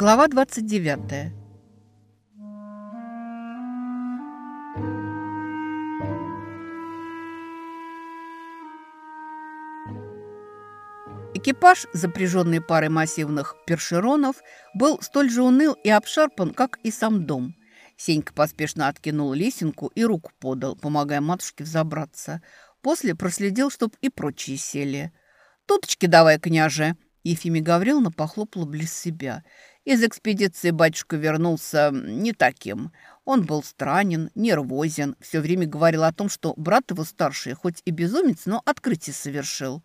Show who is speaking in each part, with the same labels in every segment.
Speaker 1: Глава 29. Экипаж, запряженный парой массивных першеронов, был столь же уныл и обшарпан, как и сам дом. Сенька поспешно откинул лесенку и руку подал, помогая матушке взобраться. После проследил, чтоб и прочие сели. «Туточки давай, княже!» Ефимия Гавриловна похлопала близ себя. Из экспедиции батюшка вернулся не таким. Он был странен, нервозен, все время говорил о том, что брат его старший, хоть и безумец, но открытие совершил.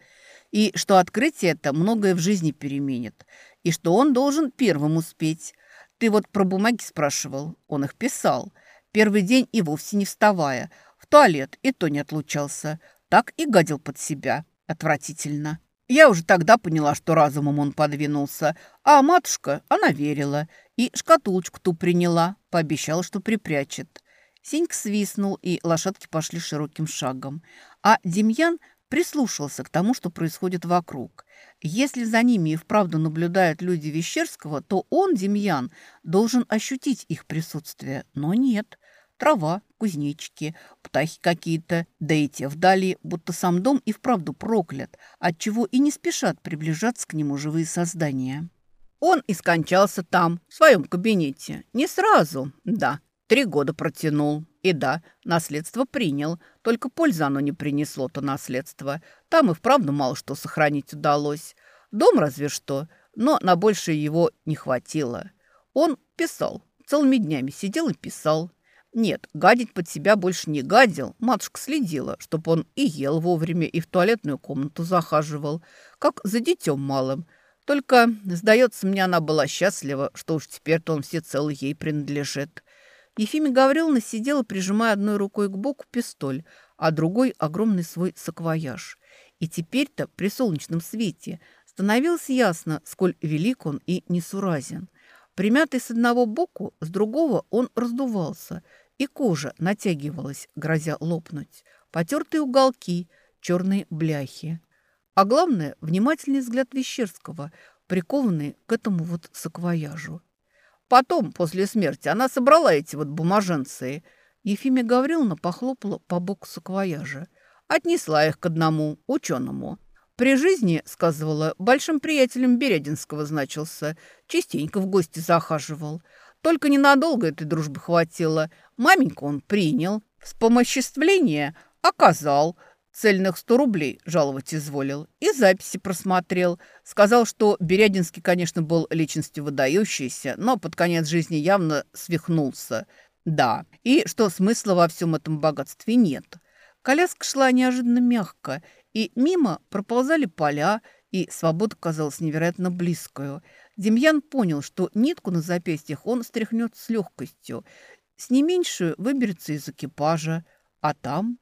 Speaker 1: И что открытие это многое в жизни переменит. И что он должен первым успеть. Ты вот про бумаги спрашивал. Он их писал. Первый день и вовсе не вставая. В туалет и то не отлучался. Так и гадил под себя. Отвратительно. Я уже тогда поняла, что разумом он подвинулся, а матушка, она верила и шкатулочку ту приняла, пообещала, что припрячет. Синьк свистнул, и лошадки пошли широким шагом. А Демьян прислушался к тому, что происходит вокруг. Если за ними и вправду наблюдают люди Вещерского, то он, Демьян, должен ощутить их присутствие. Но нет. Трава, кузнечики, птахи какие-то, да и те вдали, будто сам дом и вправду проклят, отчего и не спешат приближаться к нему живые создания. Он и скончался там, в своем кабинете. Не сразу, да, три года протянул. И да, наследство принял, только пользы оно не принесло, то наследство. Там и вправду мало что сохранить удалось. Дом разве что, но на большее его не хватило. Он писал, целыми днями сидел и писал. Нет, гадить под себя больше не гадил. Матушка следила, чтобы он и ел вовремя, и в туалетную комнату захаживал, как за детем малым. Только, сдается мне, она была счастлива, что уж теперь-то он всецело ей принадлежит. Ефимия Гавриловна сидела, прижимая одной рукой к боку пистоль, а другой – огромный свой саквояж. И теперь-то при солнечном свете становилось ясно, сколь велик он и несуразен. Примятый с одного боку, с другого он раздувался – и кожа натягивалась, грозя лопнуть. Потертые уголки, черные бляхи. А главное, внимательный взгляд Вещерского, прикованный к этому вот саквояжу. Потом, после смерти, она собрала эти вот бумаженцы. Ефимия Гавриловна похлопала по боку саквояжа. Отнесла их к одному ученому. При жизни, сказывала, большим приятелем Берединского значился. Частенько в гости захаживал. Только ненадолго этой дружбы хватило. Маменьку он принял, вспомоществление оказал, цельных сто рублей жаловать изволил и записи просмотрел. Сказал, что Берядинский, конечно, был личностью выдающейся, но под конец жизни явно свихнулся. Да, и что смысла во всем этом богатстве нет. Коляска шла неожиданно мягко, и мимо проползали поля, и свобода казалась невероятно близкою – Демьян понял, что нитку на запястьях он стряхнет с легкостью. С не меньшую выберется из экипажа. А там?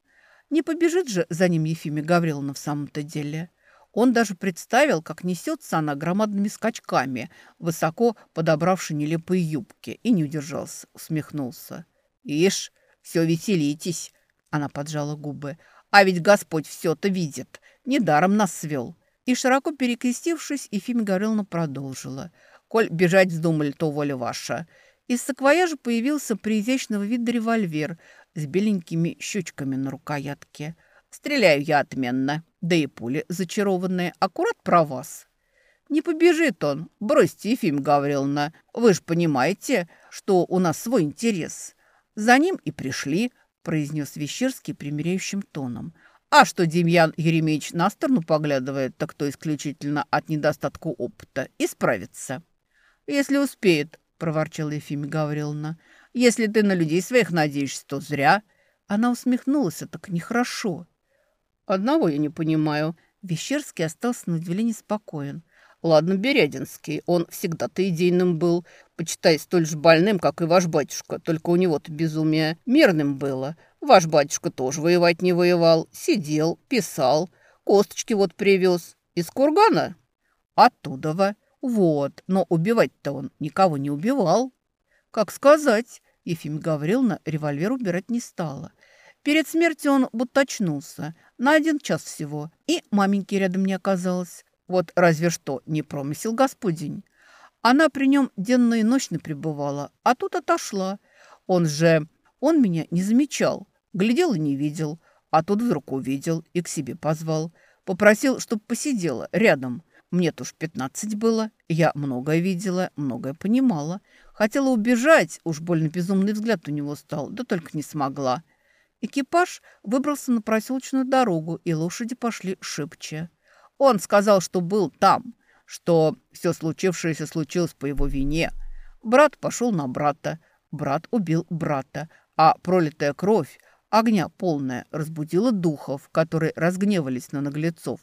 Speaker 1: Не побежит же за ним Ефимия Гавриловна в самом-то деле. Он даже представил, как несется она громадными скачками, высоко подобравши нелепые юбки, и не удержался, усмехнулся. «Ишь, все веселитесь!» Она поджала губы. «А ведь Господь все-то видит, недаром нас свел». И широко перекрестившись, Ефимия Гавриловна продолжила. «Коль бежать вздумали, то воля ваша». Из саквояжа появился приизящного вида револьвер с беленькими щечками на рукоятке. «Стреляю я отменно, да и пули зачарованные. Аккурат про вас». «Не побежит он. Бросьте, Ефим Гавриловна. Вы же понимаете, что у нас свой интерес». «За ним и пришли», – произнес Вещерский примиряющим тоном – а что Демьян Еремеевич на сторону поглядывает, так то исключительно от недостатка опыта. Исправится. Если успеет, проворчала Ефимия Гавриловна. Если ты на людей своих надеешься, то зря. Она усмехнулась, а так нехорошо. Одного я не понимаю. Вещерский остался на удивление спокоен. Ладно, Берядинский, он всегда-то идейным был, почитай, столь же больным, как и ваш батюшка, только у него-то безумие мирным было. Ваш батюшка тоже воевать не воевал, сидел, писал, косточки вот привез. Из кургана? Оттуда. Вот, но убивать-то он никого не убивал. Как сказать, Ефим Гавриловна револьвер убирать не стала. Перед смертью он будто очнулся, на один час всего, и маменьки рядом не оказалось. Вот разве что не промысел господень. Она при нем денно и ночно пребывала, а тут отошла. Он же... Он меня не замечал, глядел и не видел, а тут вдруг увидел и к себе позвал. Попросил, чтобы посидела рядом. Мне-то уж пятнадцать было, я многое видела, многое понимала. Хотела убежать, уж больно безумный взгляд у него стал, да только не смогла. Экипаж выбрался на проселочную дорогу, и лошади пошли шибче. Он сказал, что был там, что все случившееся случилось по его вине. Брат пошел на брата, брат убил брата, а пролитая кровь, огня полная, разбудила духов, которые разгневались на наглецов.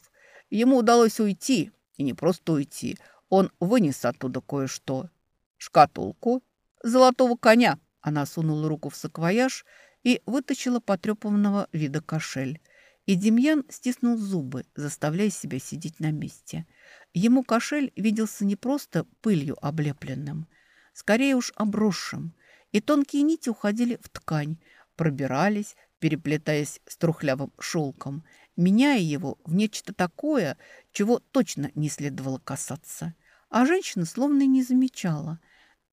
Speaker 1: Ему удалось уйти, и не просто уйти, он вынес оттуда кое-что. Шкатулку золотого коня. Она сунула руку в саквояж и вытащила потрепанного вида кошель. И Демьян стиснул зубы, заставляя себя сидеть на месте. Ему кошель виделся не просто пылью облепленным, скорее уж обросшим, и тонкие нити уходили в ткань, пробирались, переплетаясь с трухлявым шелком, меняя его в нечто такое, чего точно не следовало касаться. А женщина словно не замечала.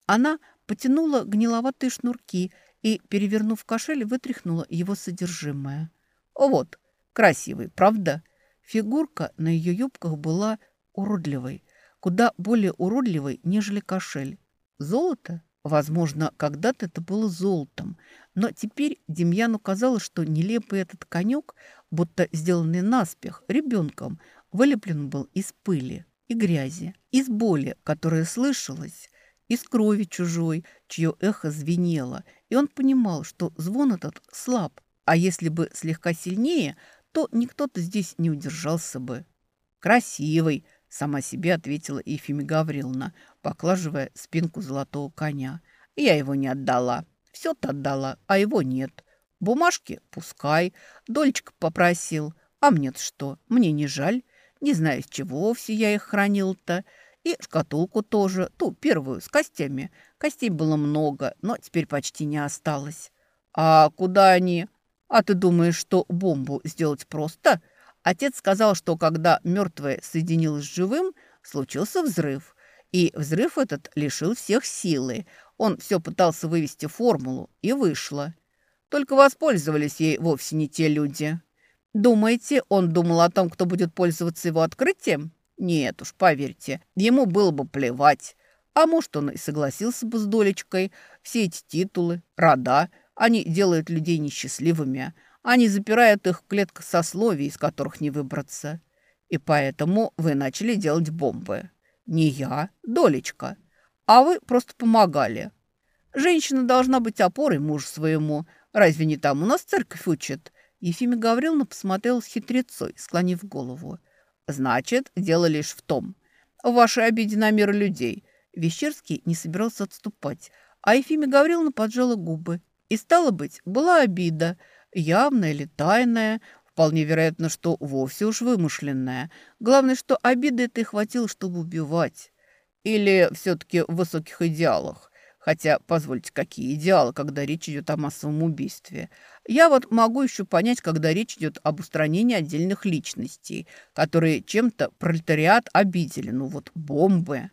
Speaker 1: Она потянула гниловатые шнурки – и, перевернув кошель, вытряхнула его содержимое. «Вот, красивый, правда?» Фигурка на ее юбках была уродливой, куда более уродливой, нежели кошель. Золото? Возможно, когда-то это было золотом, но теперь Демьяну казалось, что нелепый этот конек, будто сделанный наспех, ребенком, вылеплен был из пыли и грязи, из боли, которая слышалась, из крови чужой, чье эхо звенело, и он понимал, что звон этот слаб, а если бы слегка сильнее, то никто-то здесь не удержался бы. «Красивый!» – сама себе ответила Ефимия Гавриловна, поклаживая спинку золотого коня. «Я его не отдала. Все-то отдала, а его нет. Бумажки – пускай. Дольчик попросил. А мне-то что? Мне не жаль. Не знаю, с чего вовсе я их хранил-то. И шкатулку тоже, ту первую, с костями. Костей было много, но теперь почти не осталось. А куда они? А ты думаешь, что бомбу сделать просто? Отец сказал, что когда мертвое соединилось с живым, случился взрыв. И взрыв этот лишил всех силы. Он все пытался вывести формулу, и вышло. Только воспользовались ей вовсе не те люди. Думаете, он думал о том, кто будет пользоваться его открытием? Нет уж, поверьте, ему было бы плевать. А может, он и согласился бы с долечкой. Все эти титулы, рода, они делают людей несчастливыми. Они запирают их в клетках сословий, из которых не выбраться. И поэтому вы начали делать бомбы. Не я, долечка. А вы просто помогали. Женщина должна быть опорой мужу своему. Разве не там у нас церковь учит?» Ефимия Гавриловна посмотрела с хитрецой, склонив голову. Значит, дело лишь в том. В вашей обиде на мир людей. Вещерский не собирался отступать, а Ефимия Гавриловна поджала губы. И, стало быть, была обида, явная или тайная, вполне вероятно, что вовсе уж вымышленная. Главное, что обиды этой хватило, чтобы убивать. Или все-таки в высоких идеалах. Хотя, позвольте, какие идеалы, когда речь идет о массовом убийстве. Я вот могу еще понять, когда речь идет об устранении отдельных личностей, которые чем-то пролетариат обидели. Ну вот бомбы.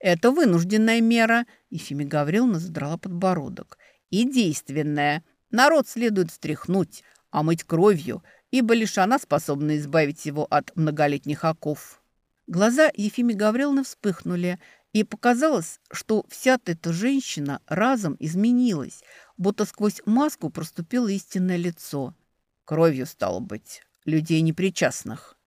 Speaker 1: Это вынужденная мера. Ефимия Гавриловна задрала подбородок. И действенная. Народ следует встряхнуть, а мыть кровью, ибо лишь она способна избавить его от многолетних оков. Глаза Ефимии Гавриловны вспыхнули, и показалось, что вся эта женщина разом изменилась, будто сквозь маску проступило истинное лицо. Кровью, стало быть, людей непричастных.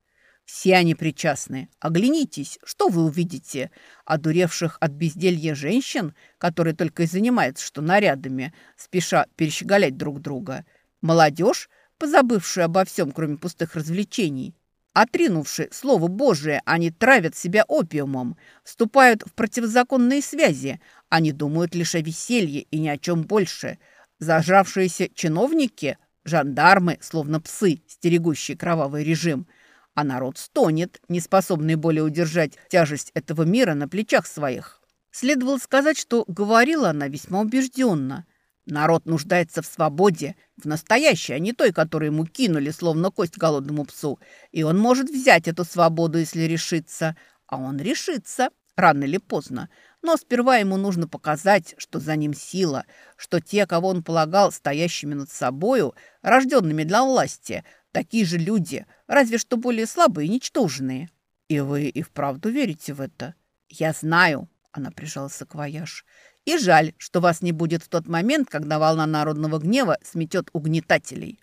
Speaker 1: Все они причастны. Оглянитесь, что вы увидите? Одуревших от безделья женщин, которые только и занимаются что нарядами, спеша перещеголять друг друга. Молодежь, позабывшая обо всем, кроме пустых развлечений. Отринувши Слово Божие, они травят себя опиумом, вступают в противозаконные связи. Они думают лишь о веселье и ни о чем больше. Зажравшиеся чиновники, жандармы, словно псы, стерегущие кровавый режим. А народ стонет, не способный более удержать тяжесть этого мира на плечах своих. Следовало сказать, что говорила она весьма убежденно – Народ нуждается в свободе, в настоящей, а не той, которую ему кинули, словно кость голодному псу. И он может взять эту свободу, если решится. А он решится, рано или поздно. Но сперва ему нужно показать, что за ним сила, что те, кого он полагал стоящими над собою, рожденными для власти, такие же люди, разве что более слабые и ничтожные. И вы и вправду верите в это? Я знаю, она прижалась к вояж. И жаль, что вас не будет в тот момент, когда волна народного гнева сметет угнетателей.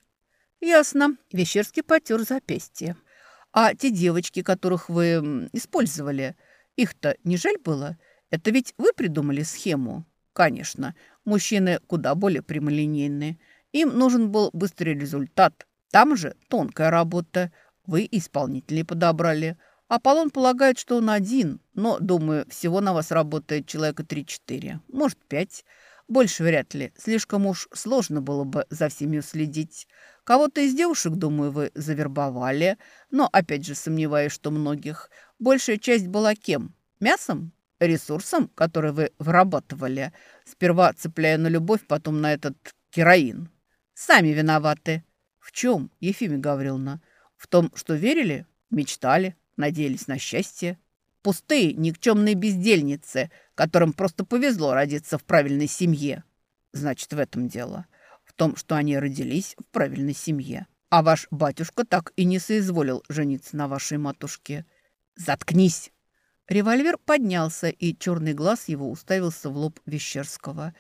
Speaker 1: Ясно. Вещерский потер запястье. А те девочки, которых вы использовали, их-то не жаль было? Это ведь вы придумали схему? Конечно, мужчины куда более прямолинейные. Им нужен был быстрый результат. Там же тонкая работа. Вы исполнителей подобрали. Аполлон полагает, что он один, но, думаю, всего на вас работает человека три-четыре, может, пять. Больше вряд ли. Слишком уж сложно было бы за всеми следить. Кого-то из девушек, думаю, вы завербовали, но, опять же, сомневаюсь, что многих. Большая часть была кем? Мясом? Ресурсом, который вы вырабатывали, сперва цепляя на любовь, потом на этот героин. Сами виноваты. В чем, Ефимия Гавриловна? В том, что верили, мечтали, надеялись на счастье? Пустые, никчемные бездельницы, которым просто повезло родиться в правильной семье. Значит, в этом дело. В том, что они родились в правильной семье. А ваш батюшка так и не соизволил жениться на вашей матушке. Заткнись! Револьвер поднялся, и черный глаз его уставился в лоб Вещерского.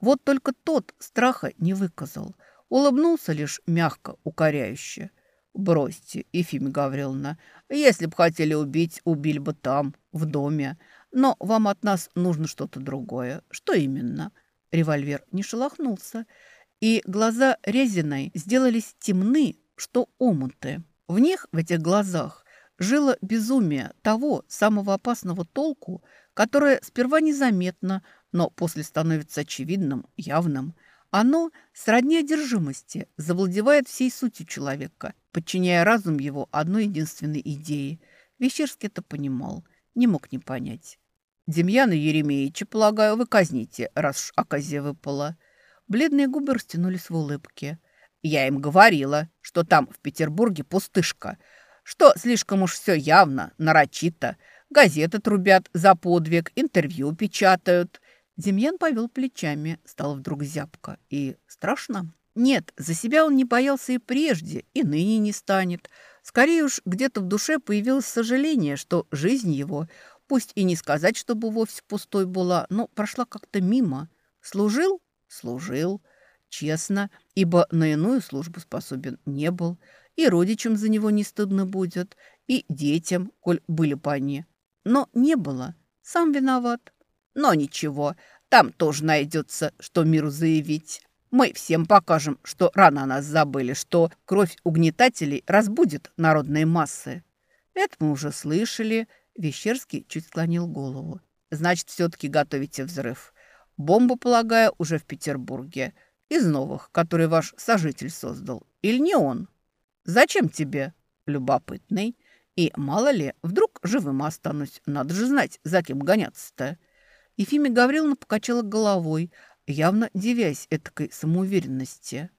Speaker 1: Вот только тот страха не выказал. Улыбнулся лишь мягко, укоряюще. «Бросьте, Ефимия Гавриловна, если б хотели убить, убили бы там, в доме. Но вам от нас нужно что-то другое. Что именно?» Револьвер не шелохнулся, и глаза Резиной сделались темны, что омуты. В них, в этих глазах, жило безумие того самого опасного толку, которое сперва незаметно, но после становится очевидным, явным. Оно, сродни одержимости, завладевает всей сутью человека, подчиняя разум его одной единственной идее. Вещерский это понимал, не мог не понять. «Демьяна Еремеевича, полагаю, вы казните, раз уж оказия выпала». Бледные губы растянулись в улыбке. «Я им говорила, что там, в Петербурге, пустышка» что слишком уж все явно, нарочито. Газеты трубят за подвиг, интервью печатают. Демьян повел плечами, стал вдруг зябко. И страшно? Нет, за себя он не боялся и прежде, и ныне не станет. Скорее уж, где-то в душе появилось сожаление, что жизнь его, пусть и не сказать, чтобы вовсе пустой была, но прошла как-то мимо. Служил? Служил. Честно, ибо на иную службу способен не был и родичам за него не стыдно будет, и детям, коль были бы они. Но не было. Сам виноват. Но ничего, там тоже найдется, что миру заявить. Мы всем покажем, что рано нас забыли, что кровь угнетателей разбудит народные массы. Это мы уже слышали. Вещерский чуть склонил голову. Значит, все-таки готовите взрыв. Бомбу, полагаю, уже в Петербурге. Из новых, которые ваш сожитель создал. Или не он? Зачем тебе? Любопытный. И мало ли, вдруг живым останусь. Надо же знать, за кем гоняться-то. Ефимия Гавриловна покачала головой, явно девясь этакой самоуверенности.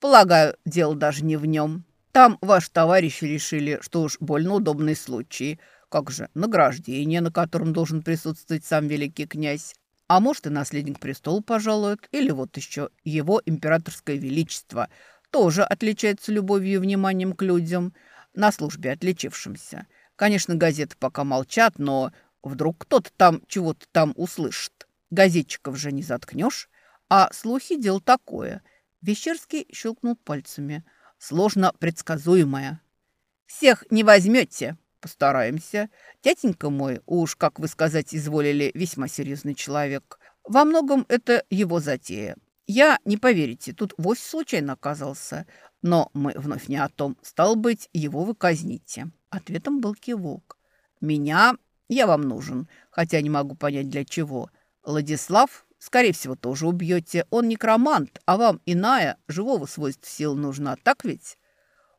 Speaker 1: «Полагаю, дело даже не в нем. Там ваши товарищи решили, что уж больно удобный случай. Как же, награждение, на котором должен присутствовать сам великий князь. А может, и наследник престола пожалует, или вот еще его императорское величество – тоже отличается любовью и вниманием к людям, на службе отличившимся. Конечно, газеты пока молчат, но вдруг кто-то там чего-то там услышит. Газетчиков же не заткнешь. А слухи – дело такое. Вещерский щелкнул пальцами. Сложно предсказуемое. «Всех не возьмете», Постараемся. Тятенька мой, уж, как вы сказать изволили, весьма серьезный человек. Во многом это его затея. Я, не поверите, тут вовсе случайно оказался. Но мы вновь не о том. Стал быть, его вы казните. Ответом был кивок. Меня я вам нужен, хотя не могу понять для чего. Владислав, скорее всего, тоже убьете. Он некромант, а вам иная, живого свойства сил нужна, так ведь?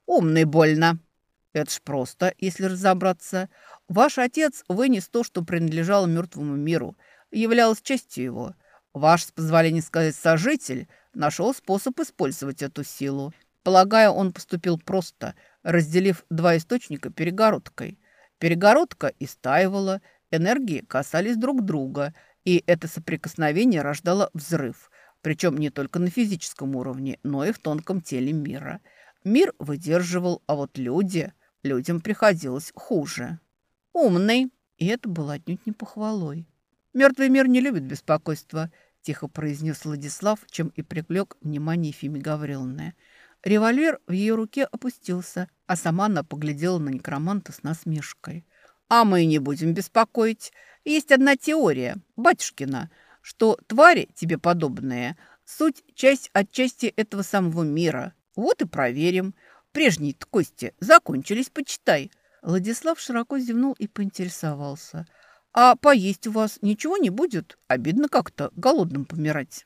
Speaker 1: Умный больно. Это ж просто, если разобраться. Ваш отец вынес то, что принадлежало мертвому миру, являлось частью его. Ваш, с позволения сказать, сожитель нашел способ использовать эту силу. Полагаю, он поступил просто, разделив два источника перегородкой. Перегородка истаивала, энергии касались друг друга, И это соприкосновение рождало взрыв, причем не только на физическом уровне, но и в тонком теле мира. Мир выдерживал, а вот люди... Людям приходилось хуже. «Умный!» И это было отнюдь не похвалой. «Мертвый мир не любит беспокойства», – тихо произнес Владислав, чем и привлек внимание Ефимии Гавриловны. Револьвер в ее руке опустился, а сама она поглядела на некроманта с насмешкой. «А мы не будем беспокоить. Есть одна теория, батюшкина, что твари тебе подобные – суть часть отчасти этого самого мира. Вот и проверим. Прежние-то кости закончились, почитай». Владислав широко зевнул и поинтересовался. «А поесть у вас ничего не будет? Обидно как-то голодным помирать».